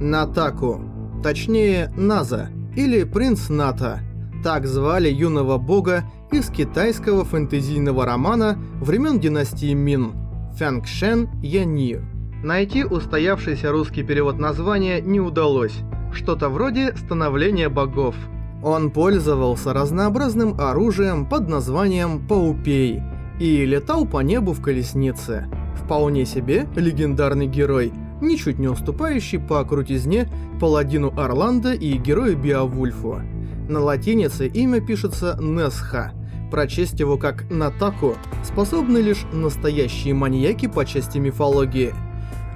Натаку. Точнее, Наза. Или принц Ната. Так звали юного бога из китайского фэнтезийного романа времен династии Мин. Фянгшен Яни. Найти устоявшийся русский перевод названия не удалось. Что-то вроде «Становление богов». Он пользовался разнообразным оружием под названием «Паупей» и летал по небу в колеснице. Вполне себе легендарный герой, ничуть не уступающий по крутизне паладину Орландо и герою Биовульфу. На латинице имя пишется Несха. Прочесть его как Натаку способны лишь настоящие маньяки по части мифологии.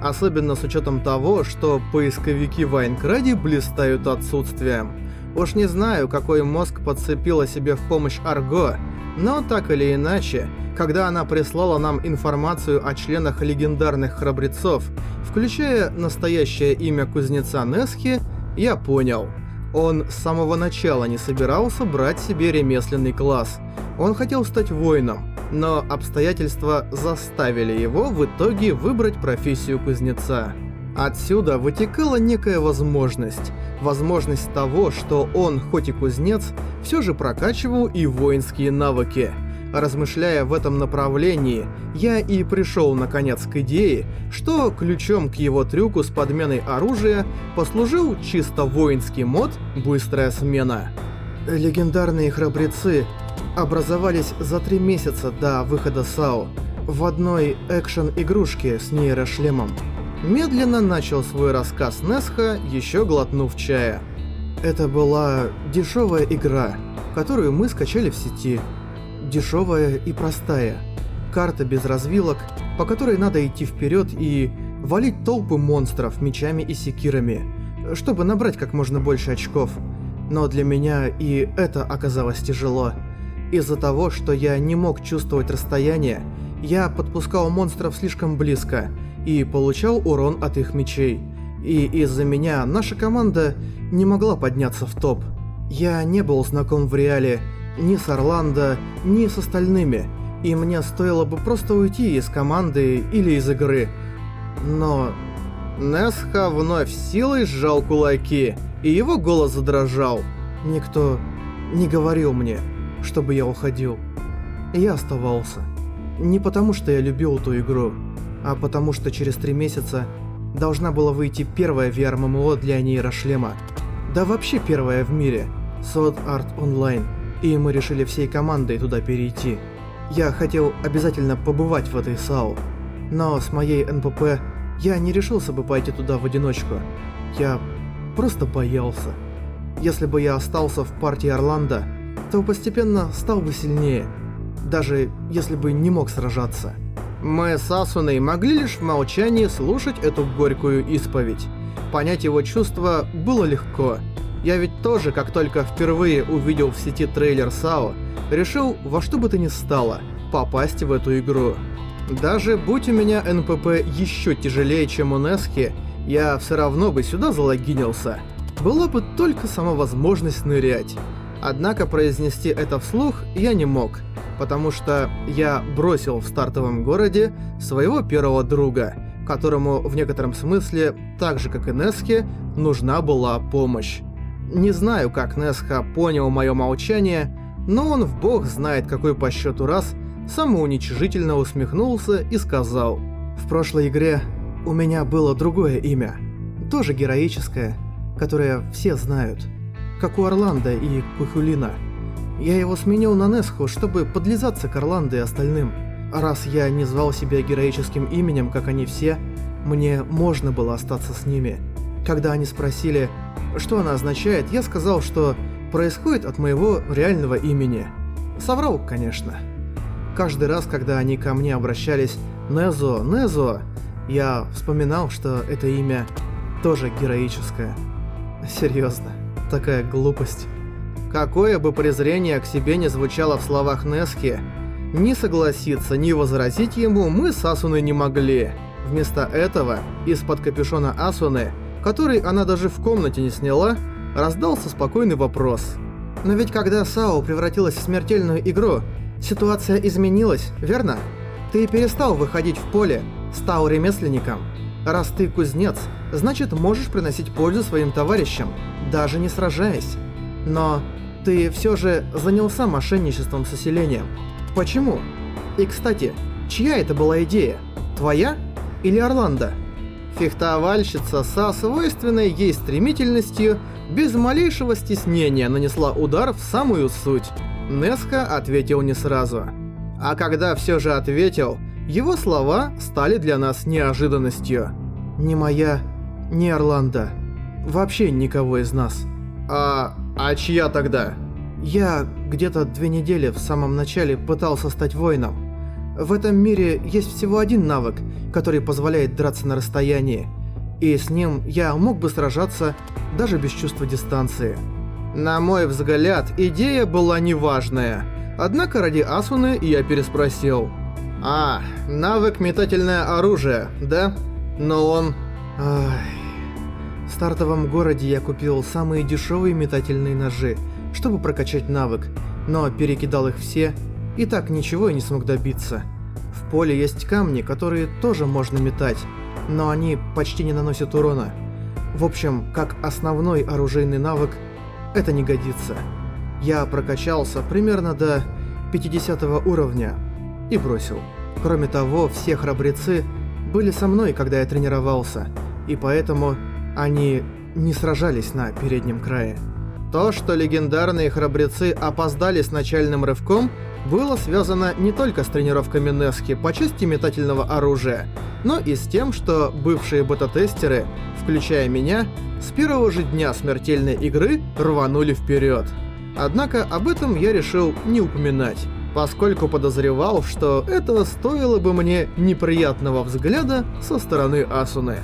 Особенно с учетом того, что поисковики в Айнкраде блистают отсутствием. Уж не знаю, какой мозг подцепила себе в помощь Арго, но так или иначе, когда она прислала нам информацию о членах легендарных храбрецов, включая настоящее имя кузнеца Несхи, я понял. Он с самого начала не собирался брать себе ремесленный класс. Он хотел стать воином, но обстоятельства заставили его в итоге выбрать профессию кузнеца. Отсюда вытекала некая возможность. Возможность того, что он, хоть и кузнец, все же прокачивал и воинские навыки. Размышляя в этом направлении, я и пришел наконец к идее, что ключом к его трюку с подменой оружия послужил чисто воинский мод «Быстрая смена». Легендарные храбрецы образовались за три месяца до выхода САУ в одной экшен-игрушке с нейрошлемом. Медленно начал свой рассказ Несха, еще глотнув чая. Это была дешевая игра, которую мы скачали в сети. Дешевая и простая. Карта без развилок, по которой надо идти вперед и валить толпы монстров мечами и секирами, чтобы набрать как можно больше очков. Но для меня и это оказалось тяжело. Из-за того, что я не мог чувствовать расстояние, я подпускал монстров слишком близко – и получал урон от их мечей. И из-за меня наша команда не могла подняться в топ. Я не был знаком в реале ни с Орландо, ни с остальными, и мне стоило бы просто уйти из команды или из игры. Но... Несха вновь силой сжал кулаки, и его голос задрожал. Никто не говорил мне, чтобы я уходил. Я оставался. Не потому, что я любил ту игру, а потому что через три месяца должна была выйти первая VR-ММО для нейрошлема. Да вообще первая в мире. Sword Art Online. И мы решили всей командой туда перейти. Я хотел обязательно побывать в этой САУ. Но с моей НПП я не решился бы пойти туда в одиночку. Я просто боялся. Если бы я остался в партии Орландо, то постепенно стал бы сильнее. Даже если бы не мог сражаться. Мы с Асуной могли лишь в молчании слушать эту горькую исповедь. Понять его чувства было легко. Я ведь тоже, как только впервые увидел в сети трейлер САО, решил во что бы то ни стало попасть в эту игру. Даже будь у меня НПП еще тяжелее, чем у Нески, я все равно бы сюда залогинился. Была бы только сама возможность нырять. Однако произнести это вслух я не мог – потому что я бросил в стартовом городе своего первого друга, которому в некотором смысле, так же как и Неске, нужна была помощь. Не знаю, как Несха понял мое молчание, но он в бог знает какой по счету раз самоуничижительно усмехнулся и сказал «В прошлой игре у меня было другое имя, тоже героическое, которое все знают, как у Орландо и Кухулина». Я его сменил на Несху, чтобы подлизаться к Орландо и остальным. Раз я не звал себя героическим именем, как они все, мне можно было остаться с ними. Когда они спросили, что она означает, я сказал, что происходит от моего реального имени. Соврал, конечно. Каждый раз, когда они ко мне обращались «Незо, Незо», я вспоминал, что это имя тоже героическое. Серьезно, такая глупость. Какое бы презрение к себе не звучало в словах Нески, ни согласиться, ни возразить ему мы с Асуной не могли. Вместо этого, из-под капюшона Асуны, который она даже в комнате не сняла, раздался спокойный вопрос. Но ведь когда САО превратилась в смертельную игру, ситуация изменилась, верно? Ты перестал выходить в поле, стал ремесленником. Раз ты кузнец, значит можешь приносить пользу своим товарищам, даже не сражаясь. Но ты все же занялся мошенничеством с оселением. Почему? И кстати, чья это была идея? Твоя или Орландо? Фехтовальщица со свойственной ей стремительностью без малейшего стеснения нанесла удар в самую суть. Неска ответил не сразу. А когда все же ответил, его слова стали для нас неожиданностью. «Не моя, не Орландо. Вообще никого из нас». «А... а чья тогда?» «Я где-то две недели в самом начале пытался стать воином. В этом мире есть всего один навык, который позволяет драться на расстоянии. И с ним я мог бы сражаться даже без чувства дистанции». На мой взгляд, идея была неважная. Однако ради Асуны я переспросил. «А, навык метательное оружие, да? Но он...» Ай... В стартовом городе я купил самые дешевые метательные ножи, чтобы прокачать навык, но перекидал их все и так ничего и не смог добиться. В поле есть камни, которые тоже можно метать, но они почти не наносят урона. В общем, как основной оружейный навык это не годится. Я прокачался примерно до 50 уровня и бросил. Кроме того, все храбрецы были со мной, когда я тренировался, и поэтому они не сражались на переднем крае. То, что легендарные храбрецы опоздали с начальным рывком, было связано не только с тренировками Нески по части метательного оружия, но и с тем, что бывшие бета-тестеры, включая меня, с первого же дня смертельной игры рванули вперед. Однако об этом я решил не упоминать, поскольку подозревал, что это стоило бы мне неприятного взгляда со стороны Асуны.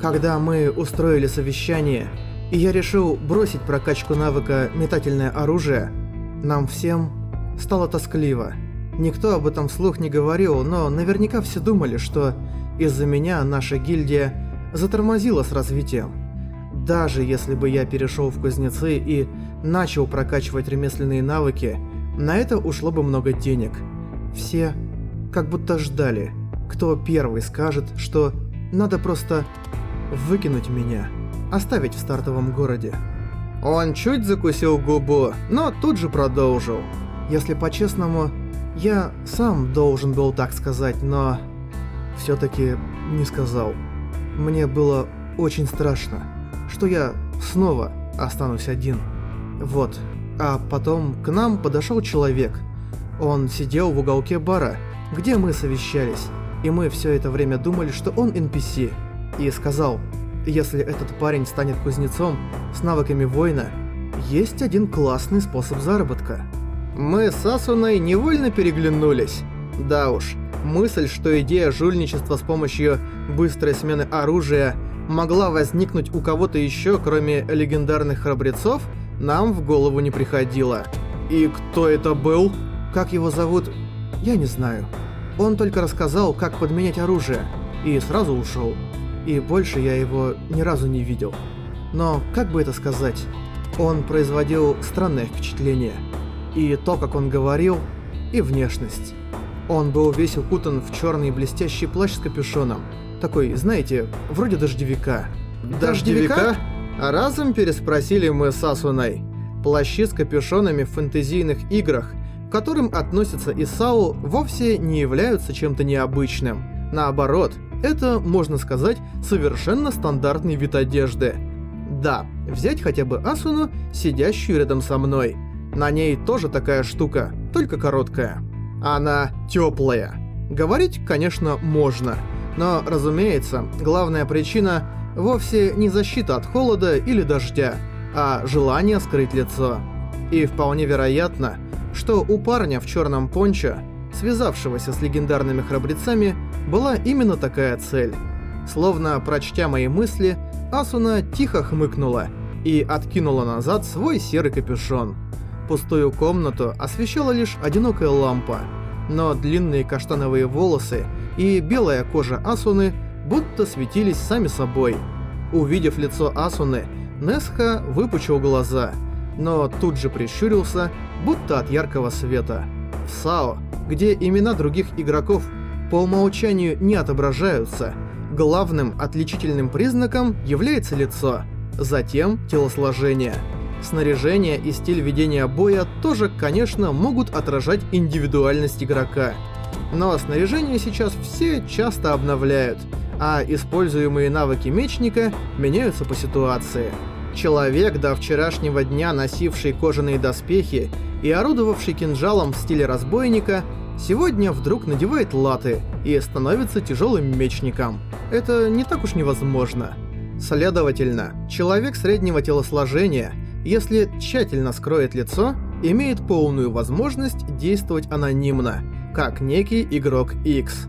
Когда мы устроили совещание, и я решил бросить прокачку навыка метательное оружие, нам всем стало тоскливо. Никто об этом вслух не говорил, но наверняка все думали, что из-за меня наша гильдия затормозила с развитием. Даже если бы я перешел в кузнецы и начал прокачивать ремесленные навыки, на это ушло бы много денег. Все как будто ждали, кто первый скажет, что надо просто выкинуть меня, оставить в стартовом городе. Он чуть закусил губу, но тут же продолжил. Если по-честному, я сам должен был так сказать, но все-таки не сказал. Мне было очень страшно что я снова останусь один. Вот. А потом к нам подошел человек. Он сидел в уголке бара, где мы совещались, и мы все это время думали, что он NPC. И сказал, если этот парень станет кузнецом с навыками воина, есть один классный способ заработка. Мы с Асуной невольно переглянулись. Да уж, мысль, что идея жульничества с помощью быстрой смены оружия – могла возникнуть у кого-то еще, кроме легендарных храбрецов, нам в голову не приходило. И кто это был? Как его зовут? Я не знаю. Он только рассказал, как подменять оружие, и сразу ушел. И больше я его ни разу не видел. Но, как бы это сказать, он производил странное впечатление. И то, как он говорил, и внешность. Он был весь укутан в черный блестящий плащ с капюшоном, такой, знаете, вроде дождевика. Дождевика? А разом переспросили мы с Асуной. Плащи с капюшонами в фэнтезийных играх, к которым относятся Исао, вовсе не являются чем-то необычным. Наоборот, это, можно сказать, совершенно стандартный вид одежды. Да, взять хотя бы Асуну, сидящую рядом со мной. На ней тоже такая штука, только короткая. Она теплая. Говорить, конечно, можно. Но, разумеется, главная причина вовсе не защита от холода или дождя, а желание скрыть лицо. И вполне вероятно, что у парня в черном пончо, связавшегося с легендарными храбрецами, была именно такая цель. Словно прочтя мои мысли, Асуна тихо хмыкнула и откинула назад свой серый капюшон. Пустую комнату освещала лишь одинокая лампа, но длинные каштановые волосы и белая кожа Асуны будто светились сами собой. Увидев лицо Асуны, Несха выпучил глаза, но тут же прищурился, будто от яркого света. В САО, где имена других игроков по умолчанию не отображаются, Главным отличительным признаком является лицо, затем телосложение. Снаряжение и стиль ведения боя тоже, конечно, могут отражать индивидуальность игрока. Но снаряжение сейчас все часто обновляют, а используемые навыки мечника меняются по ситуации. Человек, до вчерашнего дня носивший кожаные доспехи и орудовавший кинжалом в стиле разбойника, сегодня вдруг надевает латы и становится тяжелым мечником. Это не так уж невозможно. Следовательно, человек среднего телосложения, если тщательно скроет лицо, имеет полную возможность действовать анонимно, как некий игрок X.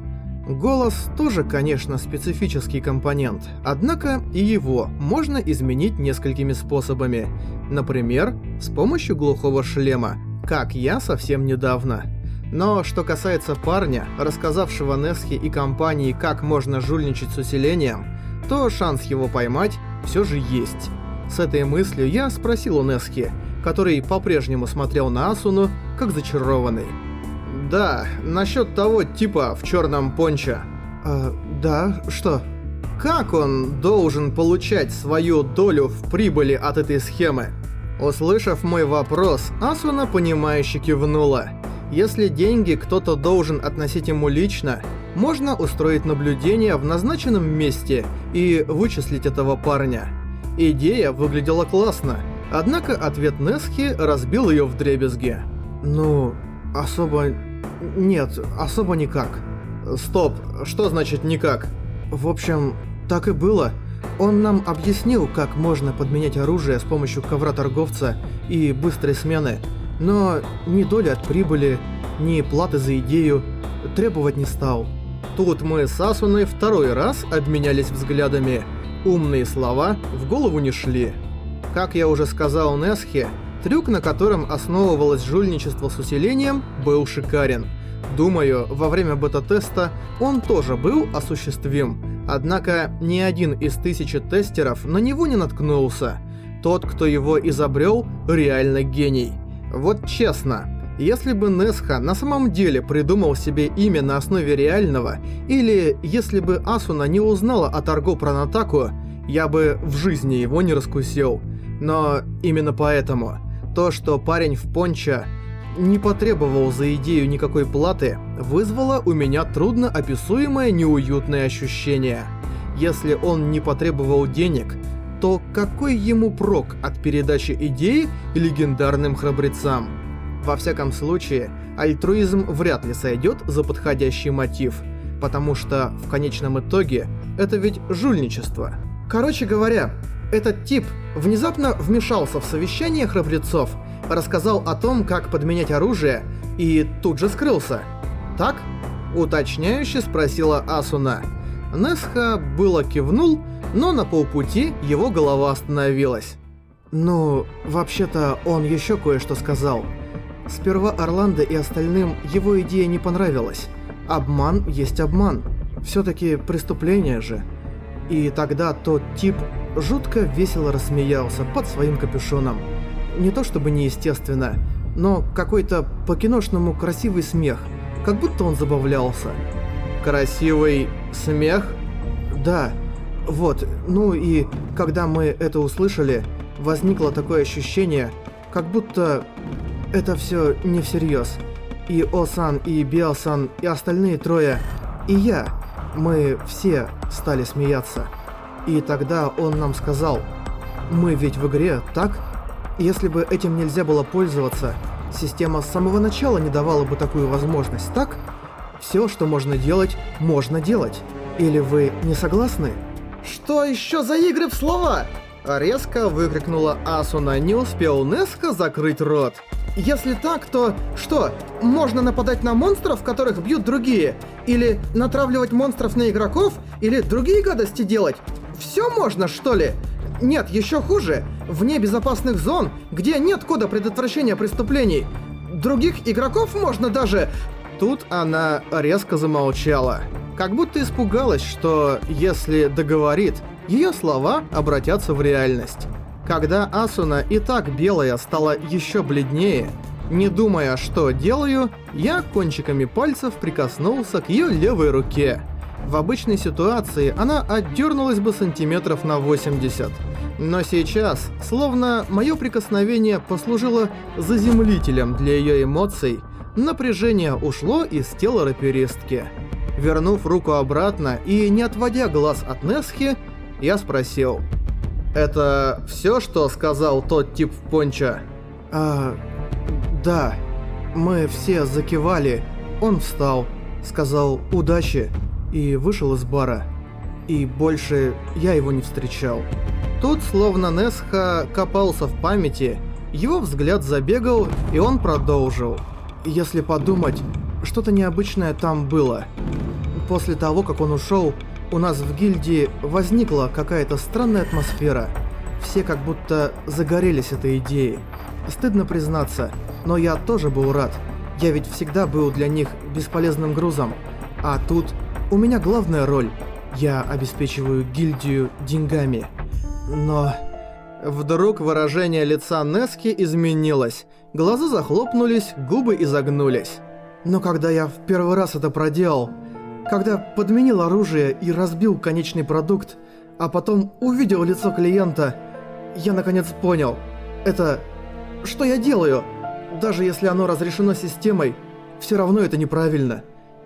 Голос тоже, конечно, специфический компонент, однако и его можно изменить несколькими способами. Например, с помощью глухого шлема, как я совсем недавно. Но что касается парня, рассказавшего Несхе и компании, как можно жульничать с усилением, то шанс его поймать все же есть. С этой мыслью я спросил у Несхи, который по-прежнему смотрел на Асуну, как зачарованный. «Да, насчет того типа в черном пончо». «Э, да, что?» «Как он должен получать свою долю в прибыли от этой схемы?» Услышав мой вопрос, Асуна понимающе кивнула. Если деньги кто-то должен относить ему лично, можно устроить наблюдение в назначенном месте и вычислить этого парня. Идея выглядела классно, однако ответ Несхи разбил ее в дребезги. «Ну, особо нет, особо никак. Стоп, что значит никак? В общем, так и было. Он нам объяснил, как можно подменять оружие с помощью ковра торговца и быстрой смены, но ни доли от прибыли, ни платы за идею требовать не стал. Тут мы с Асуной второй раз обменялись взглядами. Умные слова в голову не шли. Как я уже сказал Несхе, Трюк, на котором основывалось жульничество с усилением, был шикарен. Думаю, во время бета-теста он тоже был осуществим. Однако ни один из тысячи тестеров на него не наткнулся. Тот, кто его изобрел, реально гений. Вот честно, если бы Несха на самом деле придумал себе имя на основе реального, или если бы Асуна не узнала о торгу Пронатаку, я бы в жизни его не раскусил. Но именно поэтому то, что парень в пончо не потребовал за идею никакой платы, вызвало у меня трудно описуемое неуютное ощущение. Если он не потребовал денег, то какой ему прок от передачи идеи легендарным храбрецам? Во всяком случае, альтруизм вряд ли сойдет за подходящий мотив, потому что в конечном итоге это ведь жульничество. Короче говоря, этот тип внезапно вмешался в совещание храбрецов, рассказал о том, как подменять оружие, и тут же скрылся. «Так?» — уточняюще спросила Асуна. Несха было кивнул, но на полпути его голова остановилась. «Ну, вообще-то он еще кое-что сказал. Сперва Орландо и остальным его идея не понравилась. Обман есть обман. Все-таки преступление же. И тогда тот тип жутко весело рассмеялся под своим капюшоном. Не то чтобы неестественно, но какой-то по-киношному красивый смех, как будто он забавлялся. Красивый смех? Да. Вот, ну и когда мы это услышали, возникло такое ощущение, как будто это все не всерьез. И Осан, и Биосан, и остальные трое, и я, мы все стали смеяться. И тогда он нам сказал, «Мы ведь в игре, так? Если бы этим нельзя было пользоваться, система с самого начала не давала бы такую возможность, так? Все, что можно делать, можно делать. Или вы не согласны?» «Что еще за игры в слова?» Резко выкрикнула Асуна, не успел Неска закрыть рот. Если так, то что, можно нападать на монстров, которых бьют другие? Или натравливать монстров на игроков? Или другие гадости делать? Все можно, что ли? Нет, еще хуже. Вне безопасных зон, где нет кода предотвращения преступлений. Других игроков можно даже... Тут она резко замолчала. Как будто испугалась, что если договорит, ее слова обратятся в реальность. Когда Асуна и так белая стала еще бледнее, не думая, что делаю, я кончиками пальцев прикоснулся к ее левой руке. В обычной ситуации она отдернулась бы сантиметров на 80. Но сейчас, словно мое прикосновение послужило заземлителем для ее эмоций, напряжение ушло из тела раперистки. Вернув руку обратно и не отводя глаз от Несхи, я спросил. «Это все, что сказал тот тип в пончо?» «А... да. Мы все закивали. Он встал, сказал «удачи» и вышел из бара. И больше я его не встречал». Тут, словно Несха копался в памяти, его взгляд забегал, и он продолжил. «Если подумать, что-то необычное там было. После того, как он ушел, у нас в гильдии возникла какая-то странная атмосфера. Все как будто загорелись этой идеей. Стыдно признаться, но я тоже был рад. Я ведь всегда был для них бесполезным грузом. А тут у меня главная роль. Я обеспечиваю гильдию деньгами. Но... Вдруг выражение лица Нески изменилось. Глаза захлопнулись, губы изогнулись. Но когда я в первый раз это проделал, когда подменил оружие и разбил конечный продукт, а потом увидел лицо клиента, я наконец понял. Это... Что я делаю? Даже если оно разрешено системой, все равно это неправильно.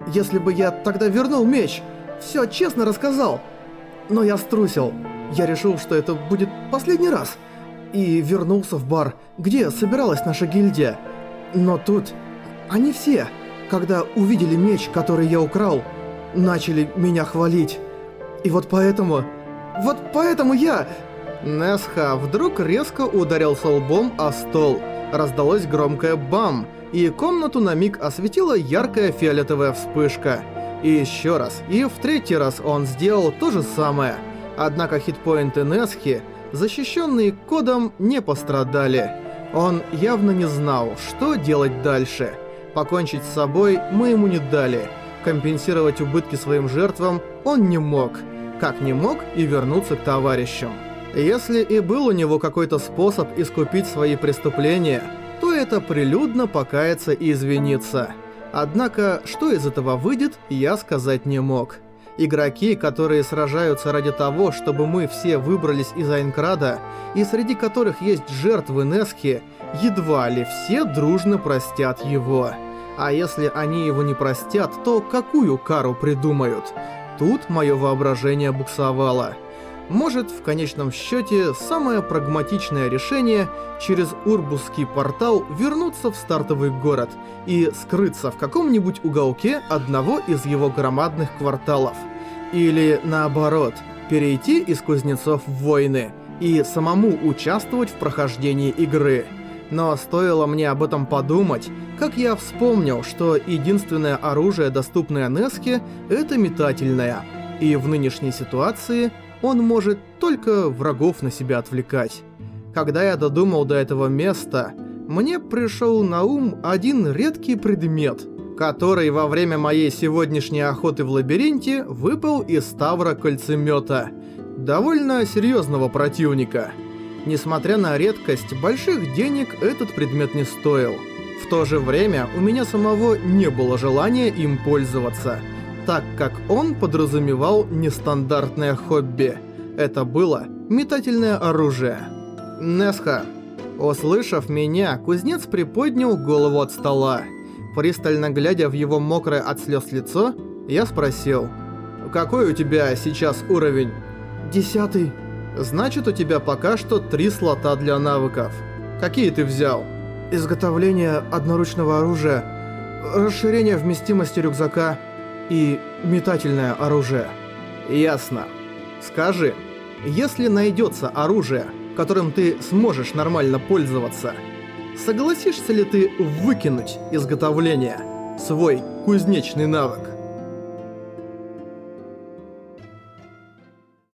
Если бы я тогда вернул меч, все честно рассказал. Но я струсил. Я решил, что это будет последний раз. И вернулся в бар, где собиралась наша гильдия. Но тут... Они все, когда увидели меч, который я украл, начали меня хвалить. И вот поэтому... Вот поэтому я... Несха вдруг резко ударился лбом о стол. Раздалось громкое «бам», и комнату на миг осветила яркая фиолетовая вспышка. И еще раз, и в третий раз он сделал то же самое – Однако хитпоинты Несхи, защищенные кодом, не пострадали. Он явно не знал, что делать дальше. Покончить с собой мы ему не дали. Компенсировать убытки своим жертвам он не мог. Как не мог и вернуться к товарищам. Если и был у него какой-то способ искупить свои преступления, то это прилюдно покаяться и извиниться. Однако, что из этого выйдет, я сказать не мог. Игроки, которые сражаются ради того, чтобы мы все выбрались из Айнкрада, и среди которых есть жертвы Несхи, едва ли все дружно простят его. А если они его не простят, то какую кару придумают? Тут мое воображение буксовало. Может, в конечном счете, самое прагматичное решение через Урбусский портал вернуться в стартовый город и скрыться в каком-нибудь уголке одного из его громадных кварталов. Или наоборот, перейти из кузнецов в войны и самому участвовать в прохождении игры. Но стоило мне об этом подумать, как я вспомнил, что единственное оружие, доступное Неске, это метательное. И в нынешней ситуации он может только врагов на себя отвлекать. Когда я додумал до этого места, мне пришел на ум один редкий предмет, который во время моей сегодняшней охоты в лабиринте выпал из Ставра кольцемета, довольно серьезного противника. Несмотря на редкость, больших денег этот предмет не стоил. В то же время у меня самого не было желания им пользоваться – так как он подразумевал нестандартное хобби. Это было метательное оружие. Несха. Услышав меня, кузнец приподнял голову от стола. Пристально глядя в его мокрое от слез лицо, я спросил. «Какой у тебя сейчас уровень?» «Десятый». «Значит, у тебя пока что три слота для навыков. Какие ты взял?» «Изготовление одноручного оружия, расширение вместимости рюкзака, и метательное оружие. Ясно. Скажи, если найдется оружие, которым ты сможешь нормально пользоваться, согласишься ли ты выкинуть изготовление, свой кузнечный навык?